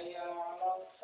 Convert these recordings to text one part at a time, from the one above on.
يعلم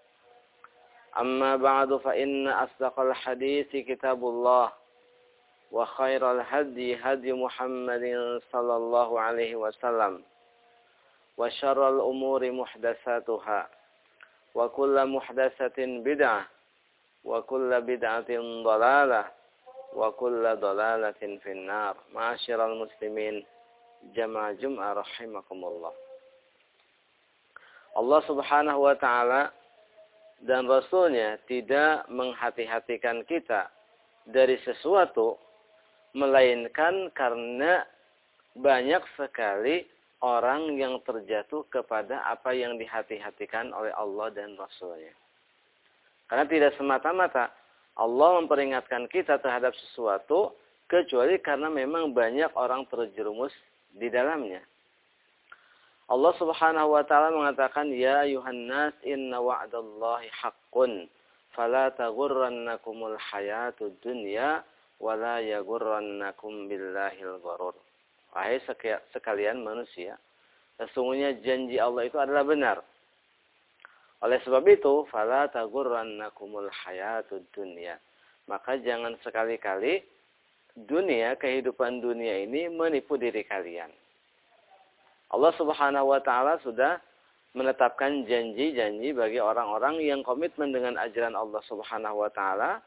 أما بعد فإن أصدق الحديث كتاب الله وخير الهدي هدي محمد صلى الله عليه وسلم وشر الأمور محدثاتها وكل محدثة بدعة وكل بدعة ضلالة وكل ضلالة في النار. معاشر المسلمين جمع جمع رحمكم الله. subhanahu wa ta'ala dan Rasulnya tidak menghati-hatikan kita dari sesuatu melainkan karena banyak sekali orang yang terjatuh kepada apa yang dihati-hatikan oleh Allah dan Rasulnya. Karena tidak semata-mata Allah memperingatkan kita terhadap sesuatu kecuali karena memang banyak orang terjerumus di dalamnya. Allah Subhanahu wa taala mengatakan ya ayuhan nas inna wa'dallahi haqqun fala taghurrannakumul hayatud dunya wala yaghurrannakum billahil gharur. Wahai sekalian manusia, sesungguhnya janji Allah itu adalah benar. Oleh sebab itu, fala taghurrannakumul hayatud dunya. Maka jangan sekali-kali dunia, kehidupan dunia ini menipu diri kalian. Allah Subhanahu wa taala sudah menetapkan janji-janji bagi orang-orang yang komitmen dengan ajaran Allah Subhanahu wa taala.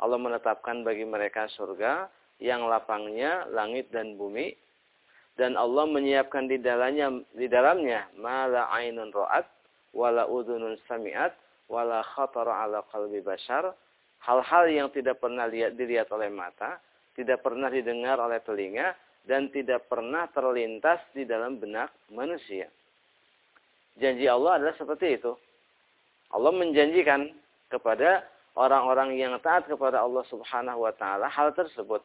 Allah menetapkan bagi mereka surga yang lapangnya langit dan bumi dan Allah menyiapkan di dalamnya di dalamnya mala ainun ra'at wala udhunun sami'at wala khatara ala qalbi bashar hal-hal yang tidak pernah lihat dilihat oleh mata tidak pernah didengar oleh telinga dan tidak pernah terlintas di dalam benak manusia janji Allah adalah seperti itu Allah menjanjikan kepada orang-orang yang taat kepada Allah Subhanahu wa taala hal tersebut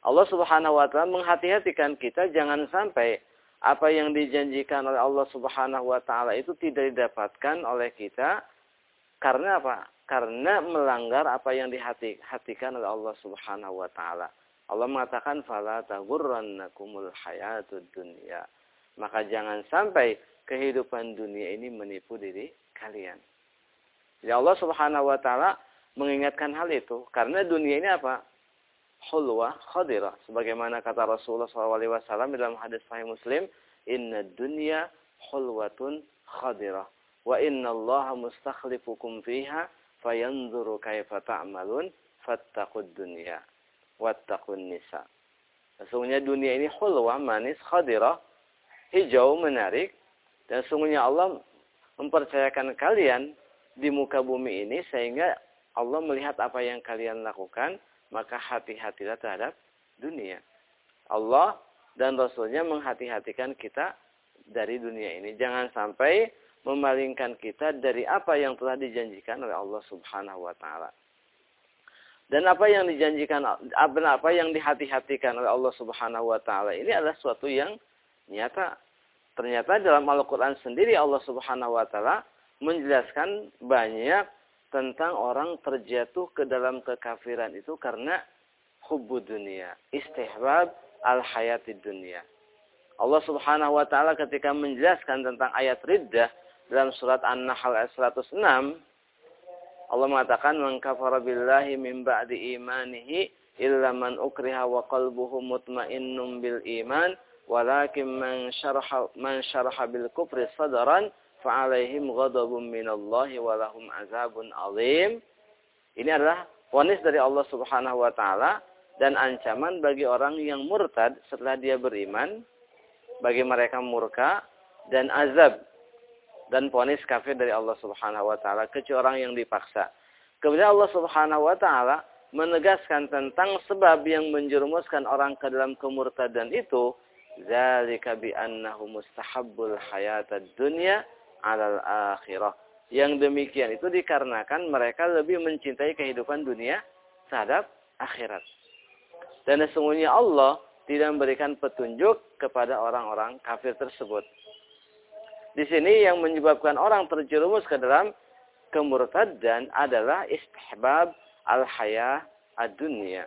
Allah Subhanahu wa taala menghati-hatikan kita jangan sampai apa yang dijanjikan oleh Allah Subhanahu wa taala itu tidak didapatkan oleh kita karena apa? Karena melanggar apa yang dihatikan oleh Allah Subhanahu wa taala. Allah mengatakan fala taghurrannakumul hayatud dunya. Maka jangan sampai kehidupan dunia ini menipu diri kalian. Jadi Allah Subhanahu wa taala mengingatkan hal itu karena dunia ini apa? hulwa khadirah sebagaimana kata Rasulullah SAW dalam hadis Sahih Muslim inna dunya hulwatun khadirah wa inna Allah mustakhlifukum fiha fayanzuru kaifa ta'malun fattaqud dunya wattaqun nisa sesungguhnya dunia ini hulwa manis khadirah hijau menarik dan sesungguhnya Allah mempercayakan kalian di muka bumi ini sehingga Allah melihat apa yang kalian lakukan maka hati-hatilah terhadap dunia. Allah dan Rasulnya menghati-hatikan kita dari dunia ini. Jangan sampai memalingkan kita dari apa yang telah dijanjikan oleh Allah Subhanahu wa taala. Dan apa yang dijanjikan apa yang dihati-hatikan oleh Allah Subhanahu wa taala ini adalah suatu yang nyata. Ternyata dalam Al-Qur'an sendiri Allah Subhanahu wa taala menjelaskan banyak tentang orang terjatuh ke dalam kekafiran itu karena hubbu dunia, istihbab al-hayatid dunia. Allah Subhanahu wa taala ketika menjelaskan tentang ayat riddah dalam surat An-Nahl ayat 106 Allah mengatakan man kafara billahi min ba'di imanihi illa man ukriha wa qalbuhu mutmainnun bil iman walakin man syaraha man syaraha bil kufri sadran fa'alaihim ghadabun minallahi wa lahum azabun azim. Ini adalah vonis dari Allah Subhanahu wa taala dan ancaman bagi orang yang murtad setelah dia beriman, bagi mereka murka dan azab dan vonis kafir dari Allah Subhanahu wa taala kecuali orang yang dipaksa. Kemudian Allah Subhanahu wa taala menegaskan tentang sebab yang menjerumuskan orang ke dalam kemurtadan itu zalika bi annahu mustahabbul hayatad dunya alal akhirah. Yang demikian itu dikarenakan mereka lebih mencintai kehidupan dunia terhadap akhirat. Dan sesungguhnya Allah tidak memberikan petunjuk kepada orang-orang kafir tersebut. Di sini yang menyebabkan orang terjerumus ke dalam kemurtadan adalah istihbab al-hayah ad-dunya.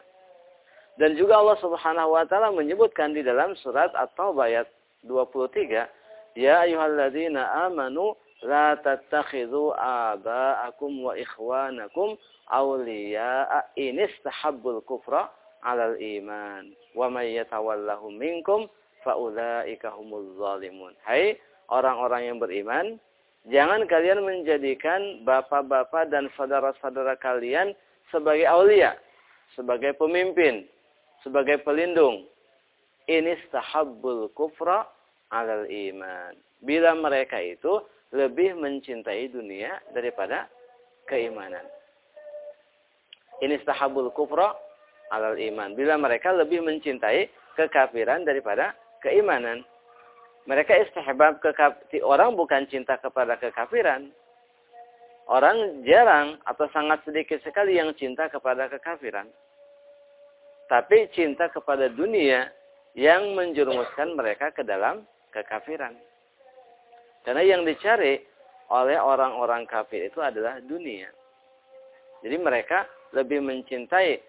Dan juga Allah Subhanahu wa taala menyebutkan di dalam surat At-Taubah ayat 23 Ya ayyuhalladzina amanu la tattakhidhu aba'akum wa ikhwanakum awliya'a in istahabbul kufra 'alal iman wa may yatawallahum minkum faulaika humuz zalimun. Hai orang-orang yang beriman, jangan kalian menjadikan bapak-bapak dan saudara-saudara kalian sebagai aulia, sebagai pemimpin, sebagai pelindung. Ini istahabbul kufra alal iman. Bila mereka itu lebih mencintai dunia daripada keimanan. Ini sahabul kufra alal iman. Bila mereka lebih mencintai kekafiran daripada keimanan. Mereka istihbab orang bukan cinta kepada kekafiran. Orang jarang atau sangat sedikit sekali yang cinta kepada kekafiran. Tapi cinta kepada dunia yang menjerumuskan mereka ke dalam kekafiran. Karena yang dicari oleh orang-orang kafir itu adalah dunia. Jadi mereka lebih mencintai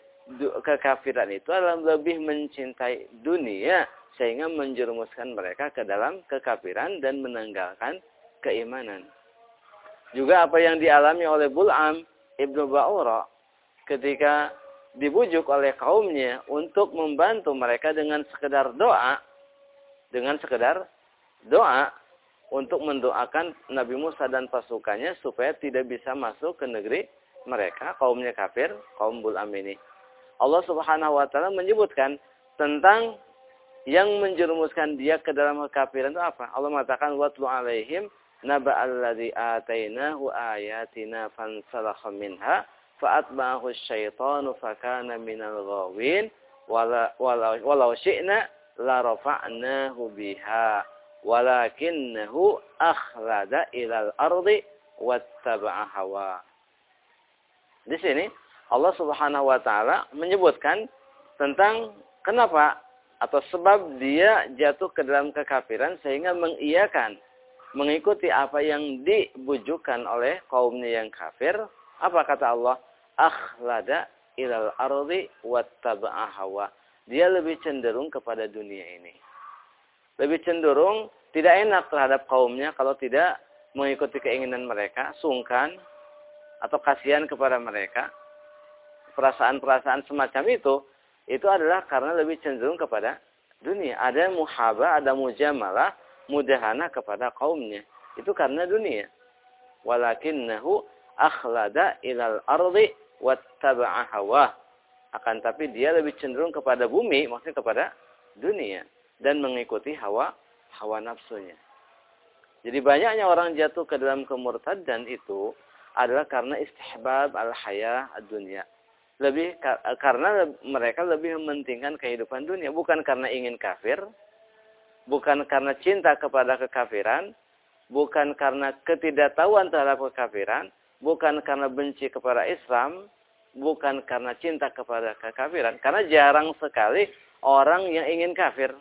kekafiran itu adalah lebih mencintai dunia sehingga menjerumuskan mereka ke dalam kekafiran dan menanggalkan keimanan. Juga apa yang dialami oleh Bul'am Ibnu Ba'ura ketika dibujuk oleh kaumnya untuk membantu mereka dengan sekedar doa, dengan sekedar doa untuk mendoakan Nabi Musa dan pasukannya supaya tidak bisa masuk ke negeri mereka, kaumnya kafir, kaum Bulam ini. Allah Subhanahu wa taala menyebutkan tentang yang menjerumuskan dia ke dalam kekafiran itu apa? Allah mengatakan watlu alaihim naba alladzi atainahu ayatina fansalakha minha fa'atba'ahu asyaitanu fakana minal ghawin walau walau syi'na la rafa'nahu biha walakinnahu akhlada ilal ardi wattaba'a hawa. Di sini Allah Subhanahu wa taala menyebutkan tentang kenapa atau sebab dia jatuh ke dalam kekafiran sehingga mengiyakan mengikuti apa yang dibujukan oleh kaumnya yang kafir. Apa kata Allah? Akhlada ilal ardi wattaba'a hawa. Dia lebih cenderung kepada dunia ini. Lebih cenderung tidak enak terhadap kaumnya kalau tidak mengikuti keinginan mereka sungkan atau kasihan kepada mereka. Perasaan-perasaan semacam itu itu adalah karena lebih cenderung kepada dunia. Ada muhaba, ada mujamalah, mudahana kepada kaumnya. Itu karena dunia. Walakinnahu akhlada ilal ardi wattaba'a hawa. Akan tapi dia lebih cenderung kepada bumi, maksudnya kepada dunia. Dan mengikuti hawa hawa nafsunya. Jadi banyaknya orang jatuh ke dalam kemurtadan itu adalah karena istihbab al-hayah ad-dunya lebih karena mereka lebih mementingkan kehidupan dunia. Bukan karena ingin kafir bukan karena cinta kepada kekafiran bukan karena ketidaktahuan terhadap kekafiran bukan karena benci kepada Islam bukan karena cinta kepada kekafiran. Karena jarang sekali orang yang ingin kafir.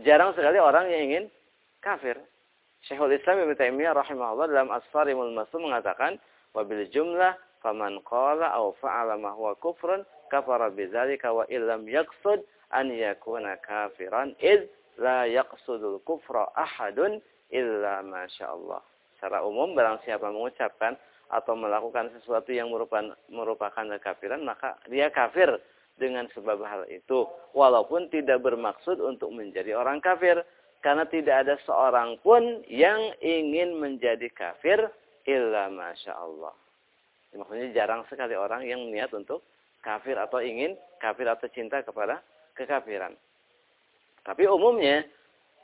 Jarang sekali orang yang ingin kafir. Syekhul Islam Ibnu Taimiyah rahimahullah dalam Asfarimul Masum mengatakan wabil jumlah faman qala aw fa'ala ma huwa kufrun kafara bidzalika wa illam yaqsud an yakuna kafiran id la yaqsudul kufra ahadun illa masyaallah. Secara umum barang siapa mengucapkan atau melakukan sesuatu yang merupakan merupakan kekafiran maka dia kafir dengan sebab hal itu walaupun tidak bermaksud untuk menjadi orang kafir karena tidak ada seorang pun yang ingin menjadi kafir illa masya Allah. Maksudnya jarang sekali orang yang niat untuk kafir atau ingin kafir atau cinta kepada kekafiran. Tapi umumnya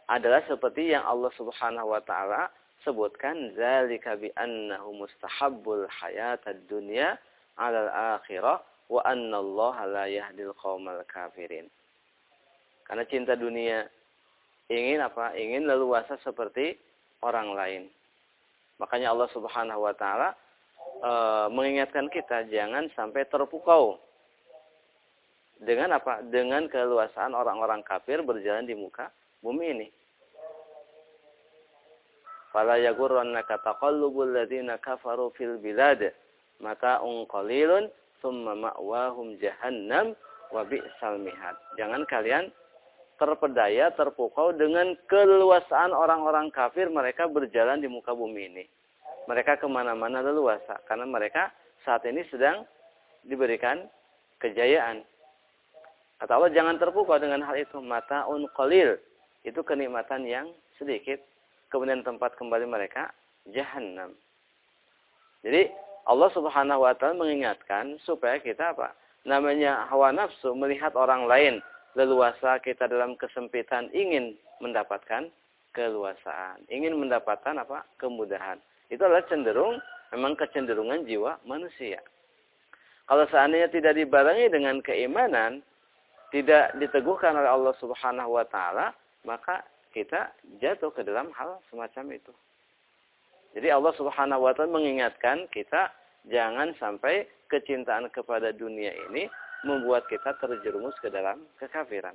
adalah seperti yang Allah Subhanahu wa taala sebutkan zalika bi annahu mustahabbul hayatad dunya 'alal akhirah wa anna Allah la yahdil qaumal kafirin. Karena cinta dunia ingin apa? Ingin leluasa seperti orang lain. Makanya Allah Subhanahu wa taala e, mengingatkan kita jangan sampai terpukau dengan apa? Dengan keluasaan orang-orang kafir berjalan di muka bumi ini. Fala yagurrannaka taqallubul ladzina kafaru fil bilad mata'un qalilun thumma ma'wahum jahannam wa bi'sal mihad. Jangan kalian terpedaya, terpukau dengan keluasaan orang-orang kafir mereka berjalan di muka bumi ini mereka ke mana-mana leluasa karena mereka saat ini sedang diberikan kejayaan. Kata Allah jangan terpukau dengan hal itu. Mataun qalil. Itu kenikmatan yang sedikit. Kemudian tempat kembali mereka jahanam. Jadi Allah subhanahu wa ta'ala mengingatkan supaya kita apa? Namanya hawa nafsu melihat orang lain leluasa kita dalam kesempitan ingin mendapatkan keluasaan. Ingin mendapatkan apa? Kemudahan. Itu adalah cenderung memang kecenderungan jiwa manusia. Kalau seandainya tidak dibarengi dengan keimanan, tidak diteguhkan oleh Allah Subhanahu wa taala, maka kita jatuh ke dalam hal semacam itu. Jadi Allah Subhanahu wa taala mengingatkan kita jangan sampai kecintaan kepada dunia ini membuat kita terjerumus ke dalam kekafiran.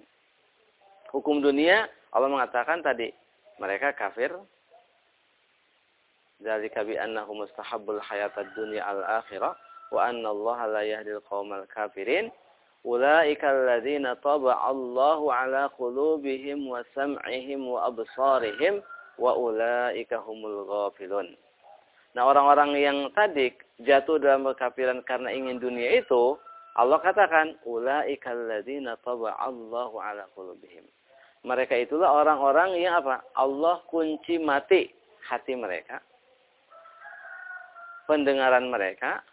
Hukum dunia Allah mengatakan tadi mereka kafir Dzalika bi annahu mustahabbul hayatad dunya al akhirah wa anna Allah la yahdil qaumal kafirin. Ulaika alladziina taba'a Allahu ala qulubihim wa sam'ihim wa. Nah, orang-orang yang tadi jatuh dalam kekafiran karena ingin dunia itu, Allah katakan, ulaika alladziina taba'a Allahu ala qulubihim. Mereka itulah orang-orang yang apa? Allah kunci mati hati mereka pendengaran mereka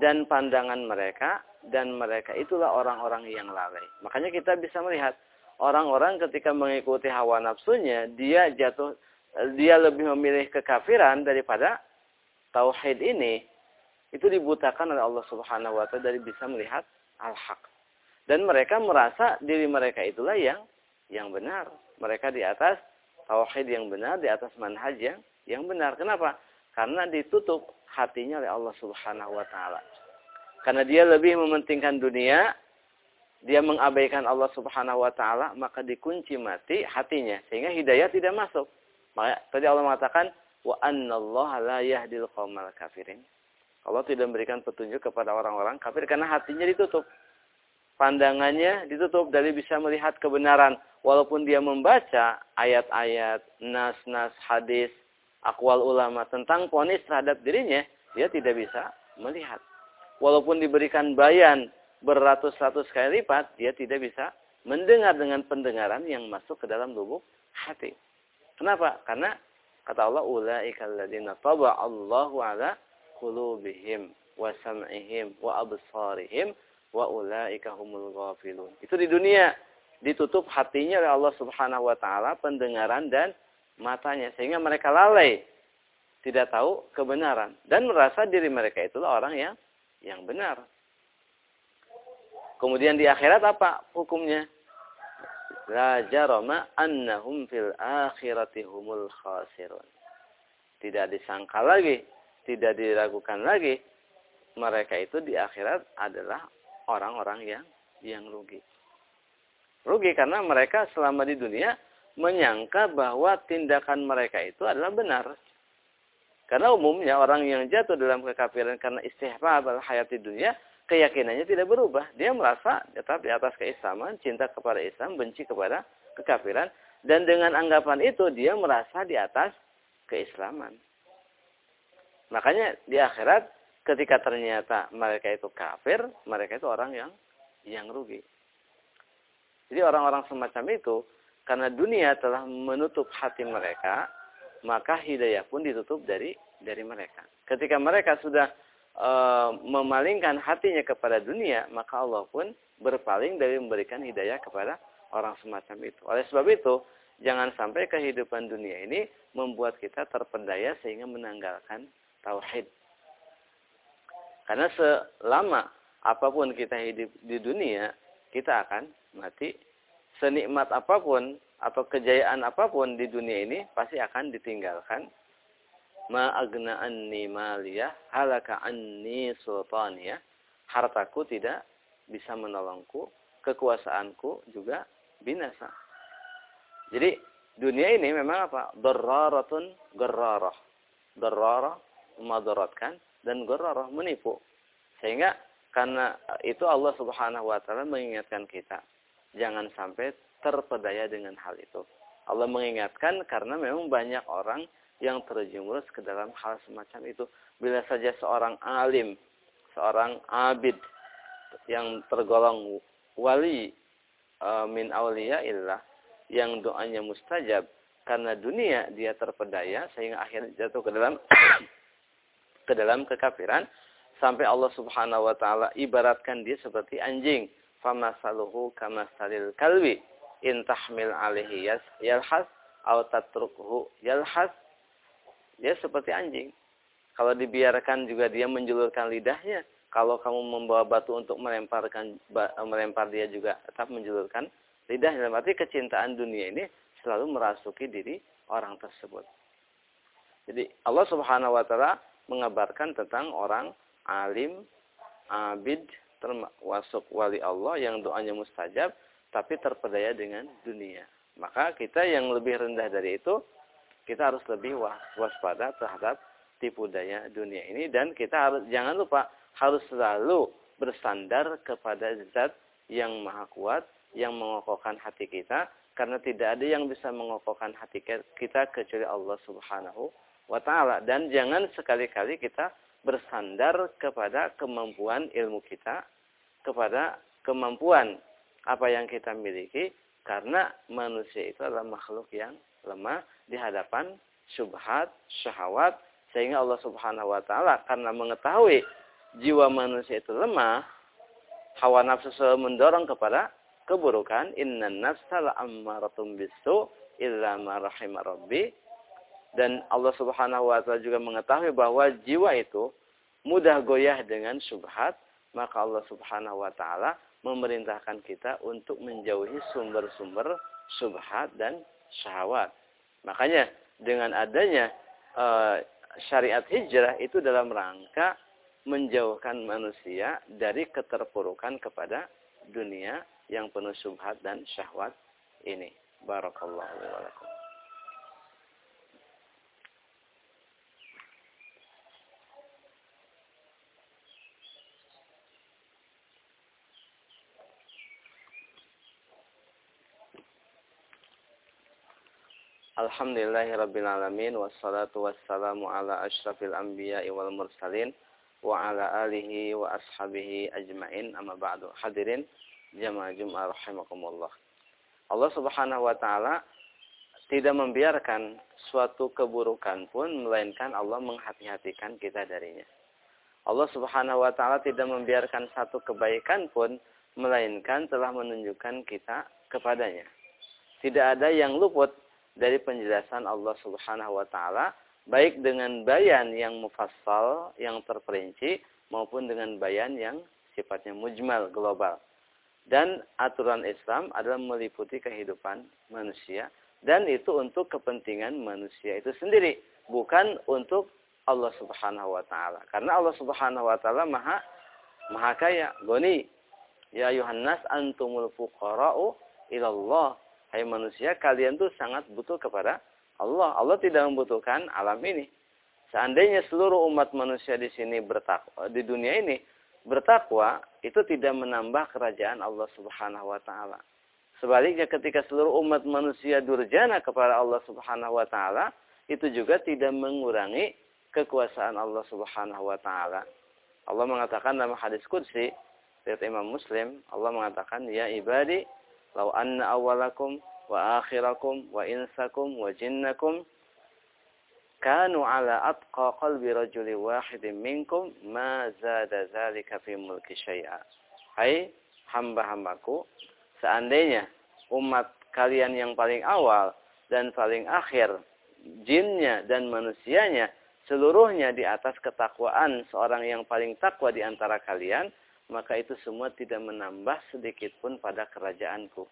dan pandangan mereka dan mereka itulah orang-orang yang lalai. Makanya kita bisa melihat orang-orang ketika mengikuti hawa nafsunya, dia jatuh dia lebih memilih kekafiran daripada tauhid ini. Itu dibutakan oleh Allah Subhanahu wa taala dari bisa melihat al-haq. Dan mereka merasa diri mereka itulah yang yang benar. Mereka di atas tauhid yang benar, di atas manhaj yang yang benar. Kenapa? Karena ditutup hatinya oleh Allah Subhanahu wa taala. Karena dia lebih mementingkan dunia, dia mengabaikan Allah Subhanahu wa taala, maka dikunci mati hatinya sehingga hidayah tidak masuk. Maka tadi Allah mengatakan wa annallaha la yahdil qaumal kafirin. Allah tidak memberikan petunjuk kepada orang-orang kafir karena hatinya ditutup. Pandangannya ditutup dari bisa melihat kebenaran walaupun dia membaca ayat-ayat, nas-nas, hadis, akwal ulama tentang ponis terhadap dirinya, dia tidak bisa melihat walaupun diberikan bayan beratus-ratus kali lipat, dia tidak bisa mendengar dengan pendengaran yang masuk ke dalam lubuk hati. Kenapa? Karena kata Allah, "Ulaika alladziina Allahu 'ala qulubihim wa sam'ihim wa absarihim wa ulaika humul ghafilun." Itu di dunia ditutup hatinya oleh Allah Subhanahu wa taala pendengaran dan matanya sehingga mereka lalai tidak tahu kebenaran dan merasa diri mereka itulah orang yang yang benar. Kemudian di akhirat apa hukumnya? La jarama annahum fil akhirati humul khasirun. Tidak disangka lagi, tidak diragukan lagi, mereka itu di akhirat adalah orang-orang yang yang rugi. Rugi karena mereka selama di dunia menyangka bahwa tindakan mereka itu adalah benar. Karena umumnya orang yang jatuh dalam kekafiran karena istihbab hayat di dunia, keyakinannya tidak berubah. Dia merasa tetap di atas keislaman, cinta kepada Islam, benci kepada kekafiran. Dan dengan anggapan itu, dia merasa di atas keislaman. Makanya di akhirat, ketika ternyata mereka itu kafir, mereka itu orang yang yang rugi. Jadi orang-orang semacam itu, karena dunia telah menutup hati mereka, maka hidayah pun ditutup dari dari mereka. Ketika mereka sudah e, memalingkan hatinya kepada dunia, maka Allah pun berpaling dari memberikan hidayah kepada orang semacam itu. Oleh sebab itu, jangan sampai kehidupan dunia ini membuat kita terpedaya sehingga menanggalkan tauhid. Karena selama apa pun kita hidup di dunia, kita akan mati. Senikmat apa pun atau kejayaan apa pun di dunia ini pasti akan ditinggalkan. Ma agna anni maliyah halaka anni sultaniyah. Hartaku tidak bisa menolongku, kekuasaanku juga binasa. Jadi dunia ini memang apa? Darraratun garrarah. Darrarah memadaratkan dan garrarah menipu. Sehingga karena itu Allah Subhanahu wa taala mengingatkan kita jangan sampai terpedaya dengan hal itu. Allah mengingatkan karena memang banyak orang yang terjerumus ke dalam hal semacam itu. Bila saja seorang alim, seorang abid yang tergolong wali e, min awliya illah yang doanya mustajab karena dunia dia terpedaya sehingga akhirnya jatuh ke dalam ke dalam kekafiran sampai Allah Subhanahu wa taala ibaratkan dia seperti anjing famasaluhu kamasalil kalbi. In tahmil alaihi yalhas atau tatrukhu yalhas. Dia seperti anjing. Kalau dibiarkan juga dia menjulurkan lidahnya. Kalau kamu membawa batu untuk melemparkan melempar dia juga tetap menjulurkan lidah. Dalam arti kecintaan dunia ini selalu merasuki diri orang tersebut. Jadi Allah Subhanahu wa taala mengabarkan tentang orang alim abid termasuk wali Allah yang doanya mustajab tapi terpedaya dengan dunia. Maka kita yang lebih rendah dari itu, kita harus lebih waspada terhadap tipu daya dunia ini. Dan kita harus jangan lupa harus selalu bersandar kepada zat yang maha kuat yang mengokohkan hati kita. Karena tidak ada yang bisa mengokohkan hati kita kecuali Allah Subhanahu wa taala. Dan jangan sekali-kali kita bersandar kepada kemampuan ilmu kita kepada kemampuan apa yang kita miliki karena manusia itu adalah makhluk yang lemah di hadapan syubhat, syahwat sehingga Allah Subhanahu wa taala karena mengetahui jiwa manusia itu lemah hawa nafsu selalu mendorong kepada keburukan. Inna nafsa la'ammaratum bisu illa ma. Dan Allah subhanahu wa ta'ala juga mengetahui bahwa jiwa itu mudah goyah dengan subhat. Maka Allah subhanahu wa ta'ala memerintahkan kita untuk menjauhi sumber-sumber subhat dan syahwat. Makanya dengan adanya uh, syariat hijrah itu dalam rangka menjauhkan manusia dari keterpurukan kepada dunia yang penuh subhat dan syahwat ini. Barakallahu walakum. Alhamdulillahirrabbilalamin Wassalatu wassalamu ala ashrafil anbiya wal mursalin Wa ala alihi wa ashabihi ajmain Amma ba'du Hadirin jamaah jum'ah rahimakumullah. Allah Subhanahu wa taala tidak membiarkan suatu keburukan pun melainkan Allah menghati-hatikan kita darinya. Allah Subhanahu wa taala tidak membiarkan satu kebaikan pun melainkan telah menunjukkan kita kepadanya. Tidak ada yang luput dari penjelasan Allah Subhanahu wa taala baik dengan bayan yang mufassal yang terperinci maupun dengan bayan yang sifatnya mujmal global. Dan aturan Islam adalah meliputi kehidupan manusia. Dan itu untuk kepentingan manusia itu sendiri. Bukan untuk Allah subhanahu wa ta'ala. Karena Allah subhanahu wa ta'ala maha, maha kaya. Goni. Ya Yohanes antumul fuqara'u ilallah. Hai manusia, kalian tuh sangat butuh kepada Allah. Allah tidak membutuhkan alam ini. Seandainya seluruh umat manusia di sini bertakwa di dunia ini bertakwa itu tidak menambah kerajaan Allah Subhanahu wa taala. Sebaliknya ketika seluruh umat manusia durjana kepada Allah Subhanahu wa taala, itu juga tidak mengurangi kekuasaan Allah Subhanahu wa taala. Allah mengatakan dalam hadis qudsi dari Imam Muslim, Allah mengatakan, "Ya ibadi, law anna awalakum wa akhirakum wa insakum wa jinnakum kanu ala atqa qalbi rajuli wahidin minkum ma zada zalika fi mulki syai'a. Hai hamba-hambaku, seandainya umat kalian yang paling awal dan paling akhir, jinnya dan manusianya, seluruhnya di atas ketakwaan seorang yang paling takwa di antara kalian, maka itu semua tidak menambah sedikit pun pada kerajaanku.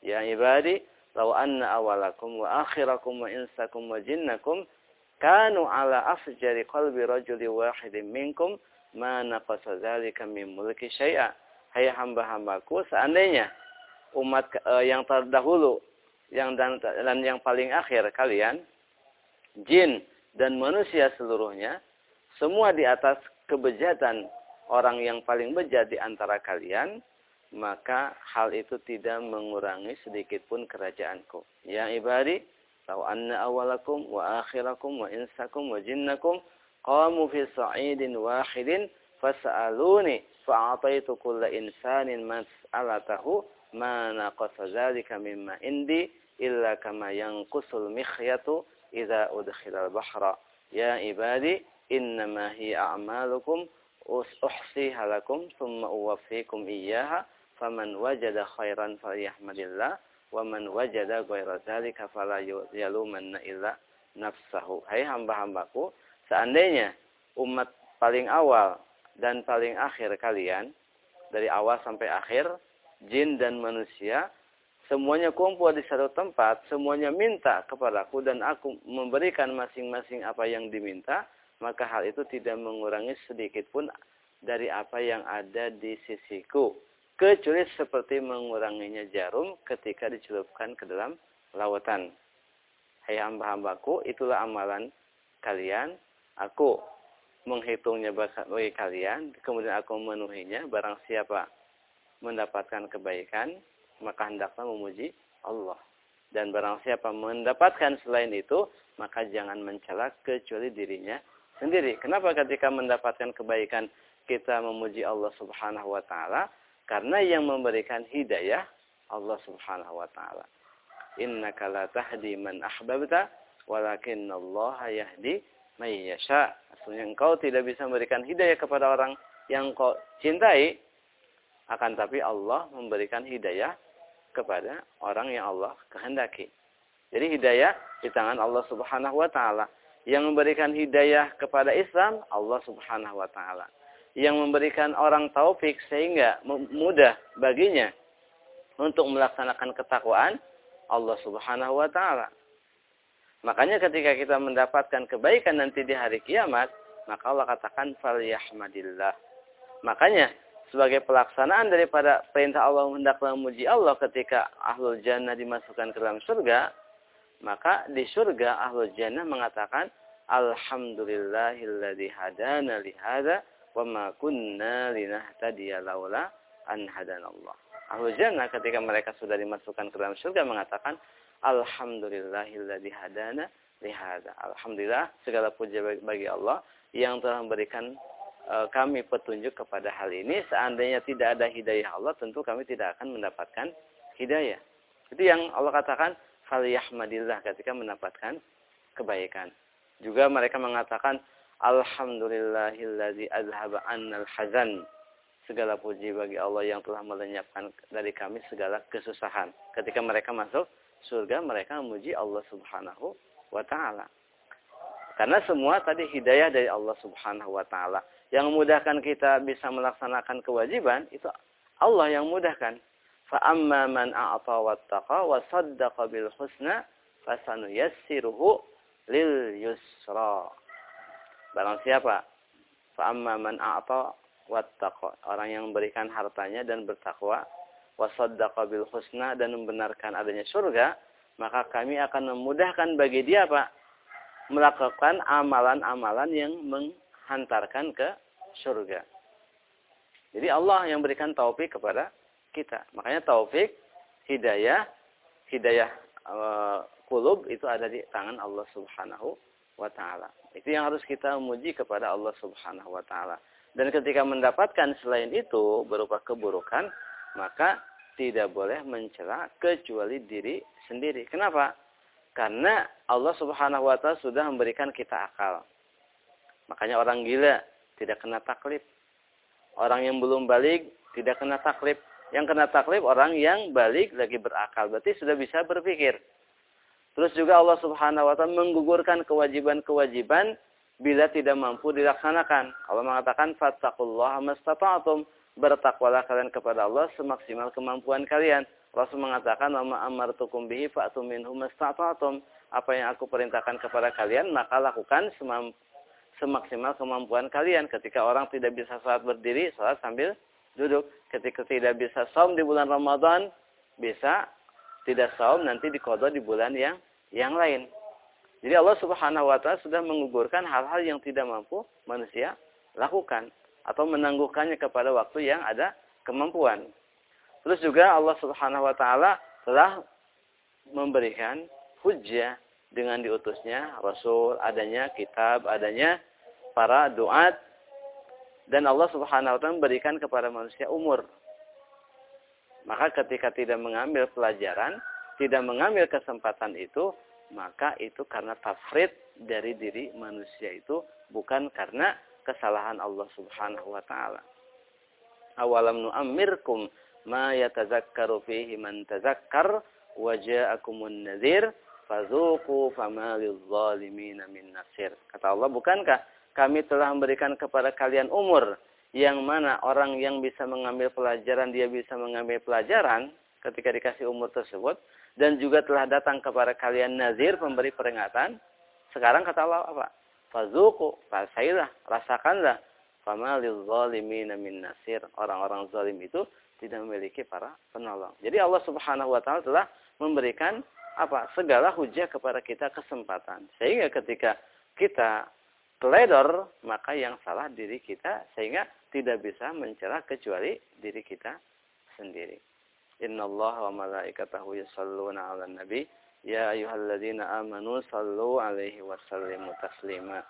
Ya ibadi, lau anna awalakum wa akhirakum wa insakum wa jinnakum kanu ala afjari qalbi rajuli wahidin minkum ma naqasa dzalika min mulki syai'a. Hai hamba-hambaku, seandainya umat uh, yang terdahulu yang dan, dan yang paling akhir kalian jin dan manusia seluruhnya semua di atas kebejatan orang yang paling bejat di antara kalian, maka hal itu tidak mengurangi sedikit pun kerajaanku. Ya ibadi, tahu anna awalakum wa akhirakum wa insakum wa jinnakum qamu fi sa'idin wahidin fas'aluni fa'ataitu kulla insanin mas'alatahu ma naqasa dzalika mimma indi illa kama yanqusul mikhyatu idza udkhila al-bahra Ya ibadi, innama hi a'malukum uhsi halakum thumma uwafikum iyaha faman wajada khairan falyahmadillah wa man wajada ghaira dzalika fala yalumanna illa nafsahu. Hai hamba-hambaku seandainya umat paling awal dan paling akhir kalian dari awal sampai akhir jin dan manusia semuanya kumpul di satu tempat semuanya minta kepadaku dan aku memberikan masing-masing apa yang diminta maka hal itu tidak mengurangi sedikit pun dari apa yang ada di sisiku kecuali seperti menguranginya jarum ketika dicelupkan ke dalam lautan. Hai hamba-hambaku, itulah amalan kalian. Aku menghitungnya bagi kalian, kemudian aku memenuhinya. Barang siapa mendapatkan kebaikan, maka hendaklah memuji Allah. Dan barang siapa mendapatkan selain itu, maka jangan mencela kecuali dirinya sendiri. Kenapa ketika mendapatkan kebaikan kita memuji Allah Subhanahu wa taala? Karena yang memberikan hidayah Allah Subhanahu wa taala. Innaka la tahdi man ahbabta walakin Allah yahdi may yasha. Artinya engkau tidak bisa memberikan hidayah kepada orang yang kau cintai Akan tapi Allah memberikan hidayah kepada orang yang Allah kehendaki. Jadi hidayah di tangan Allah Subhanahu wa taala. Yang memberikan hidayah kepada Islam Allah Subhanahu wa taala. Yang memberikan orang taufik sehingga mudah baginya untuk melaksanakan ketakwaan Allah Subhanahu wa taala. Makanya ketika kita mendapatkan kebaikan nanti di hari kiamat, maka Allah katakan falyahmadillah. Makanya sebagai pelaksanaan daripada perintah Allah hendaklah memuji Allah ketika ahlul jannah dimasukkan ke dalam surga, maka di surga ahlul jannah mengatakan alhamdulillahilladzi hadana li hadza wa ma kunna linahtadiya laula an hadanallah. Ahlul jannah ketika mereka sudah dimasukkan ke dalam surga mengatakan alhamdulillahilladzi hadana li hadza. Alhamdulillah segala puji bagi Allah yang telah memberikan e, kami petunjuk kepada hal ini. Seandainya tidak ada hidayah Allah, tentu kami tidak akan mendapatkan hidayah. Itu yang Allah katakan, faliyahmadillah ketika mendapatkan kebaikan. Juga mereka mengatakan, Alhamdulillahilladzi azhaba annal hazan. Segala puji bagi Allah yang telah melenyapkan dari kami segala kesusahan. Ketika mereka masuk surga, mereka memuji Allah subhanahu wa ta'ala. Karena semua tadi hidayah dari Allah Subhanahu wa taala. Yang memudahkan kita bisa melaksanakan kewajiban itu Allah yang mudahkan. Wattaqa wa saddaqa bil husna fasanuyassiruhu lil yusra. Barang siapa? Fa amma man a'ta wattaqa. Orang yang memberikan hartanya dan bertakwa wa saddaqa bil husna dan membenarkan adanya surga, maka kami akan memudahkan bagi dia Pak melakukan amalan-amalan yang menghantarkan ke surga. Jadi Allah yang berikan taufik kepada kita. Makanya taufik, hidayah, hidayah e, kulub itu ada di tangan Allah Subhanahu wa taala. Itu yang harus kita memuji kepada Allah Subhanahu wa taala. Dan ketika mendapatkan selain itu berupa keburukan, maka tidak boleh mencela kecuali diri sendiri. Kenapa? Karena Allah subhanahu wa ta'ala sudah memberikan kita akal. Makanya orang gila tidak kena taklif. Orang yang belum balik tidak kena taklif. Yang kena taklif orang yang balik lagi berakal. Berarti sudah bisa berpikir. Terus juga Allah subhanahu wa ta'ala menggugurkan kewajiban-kewajiban bila tidak mampu dilaksanakan. Allah mengatakan, Fattakullah mastata'atum. Bertakwalah kalian kepada Allah semaksimal kemampuan kalian. Rasul mengatakan, "Wa amartukum bihi fa'tu minhu mastata'tum." Apa yang aku perintahkan kepada kalian, maka lakukan semaksimal kemampuan kalian. Ketika orang tidak bisa salat berdiri, salat sambil duduk. Ketika tidak bisa saum di bulan Ramadan, bisa tidak saum nanti dikodok di bulan yang yang lain. Jadi Allah Subhanahu wa taala sudah menggugurkan hal-hal yang tidak mampu manusia lakukan atau menangguhkannya kepada waktu yang ada kemampuan. Terus juga Allah Subhanahu wa taala telah memberikan hujjah dengan diutusnya rasul, adanya kitab, adanya para doa dan Allah Subhanahu wa taala memberikan kepada manusia umur. Maka ketika tidak mengambil pelajaran, tidak mengambil kesempatan itu, maka itu karena tafrid dari diri manusia itu bukan karena kesalahan Allah Subhanahu wa taala. Awalam nu'ammirkum ma yatazakkaru fihi man tazakkar wa ja'akumun nadhir fadzuqu fama lizzalimin min nasir. Kata Allah, bukankah kami telah memberikan kepada kalian umur yang mana orang yang bisa mengambil pelajaran dia bisa mengambil pelajaran ketika dikasih umur tersebut dan juga telah datang kepada kalian nazir pemberi peringatan. Sekarang kata Allah apa? Fazuku, rasailah, rasakanlah. Fama lizzalimin min nasir. Orang-orang zalim itu tidak memiliki para penolong. Jadi Allah Subhanahu wa taala telah memberikan apa? segala hujah kepada kita kesempatan. Sehingga ketika kita teledor, maka yang salah diri kita sehingga tidak bisa mencela kecuali diri kita sendiri. Inna Allah wa malaikatahu yusalluna 'alan nabi ya ayyuhalladzina amanu sallu 'alaihi wa sallimu taslima.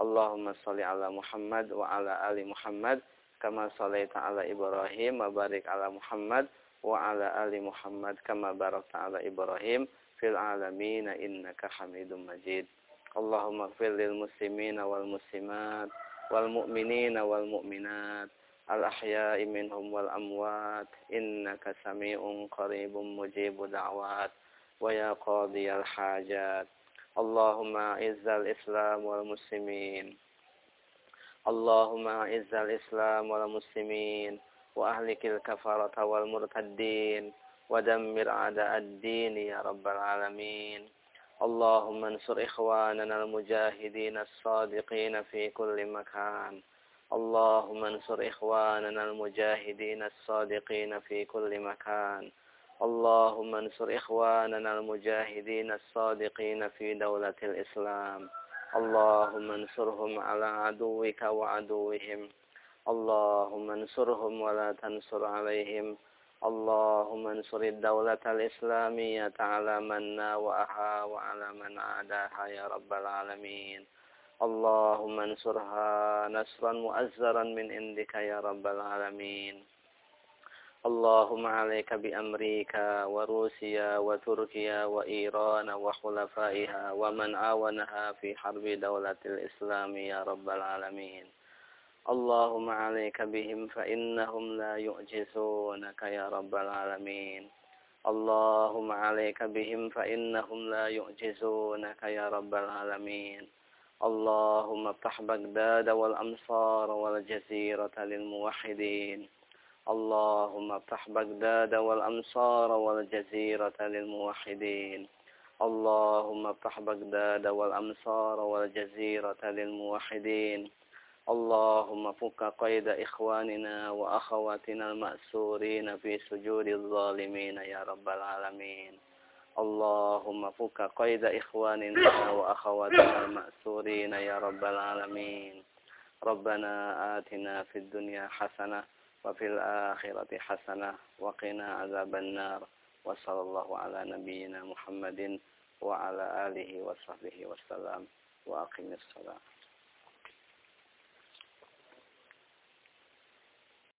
Allahumma salli ala Muhammad wa ala ali Muhammad kama salaita ala Ibrahim wa barik ala Muhammad wa ala ali Muhammad kama barakta ala Ibrahim fil alamin innaka Hamidum Majid. Allahumma ighfir lil muslimina wal muslimat wal mu'minina wal mu'minat الأحياء منهم والأموات إنك سميع قريب مجيب دعوات ويا قاضي الحاجات اللهم أعز الإسلام والمسلمين اللهم أعز الإسلام والمسلمين وأهلك الكفرة والمرتدين ودمر أعداء الدين يا رب العالمين اللهم انصر إخواننا المجاهدين الصادقين في كل مكان. اللهم انصر إخواننا المجاهدين الصادقين في كل مكان. اللهم انصر إخواننا المجاهدين الصادقين في دولة الإسلام. اللهم انصرهم على عدوك وعدوهم. اللهم انصرهم ولا تنصر عليهم. اللهم انصر الدولة الإسلامية على من ناوأها وعلى من عاداها يا رب العالمين اللهم انصرها نصرا مؤزرا من عندك يا رب العالمين اللهم عليك بأمريكا وروسيا وتركيا وإيران وخلفائها ومن عاونها في حرب دولة الإسلام يا رب العالمين اللهم عليك بهم فإنهم لا يعجزونك يا رب العالمين. اللهم عليك بهم فإنهم لا يعجزونك يا رب العالمين. اللهم افتح بغداد والأمصار والجزيرة للموحدين. اللهم افتح بغداد والأمصار والجزيرة للموحدين. اللهم افتح بغداد والأمصار والجزيرة للموحدين. اللهم فك قيد إخواننا وأخواتنا المأسورين في سجود الظالمين يا رب العالمين. اللهم فك قيد إخواننا وأخواتنا المأسورين يا رب العالمين. ربنا آتنا في الدنيا حسنة وفي الآخرة حسنة وقنا عذاب النار. وصلى الله على نبينا محمد وعلى آله وصحبه وسلم. وأقم الصلاة.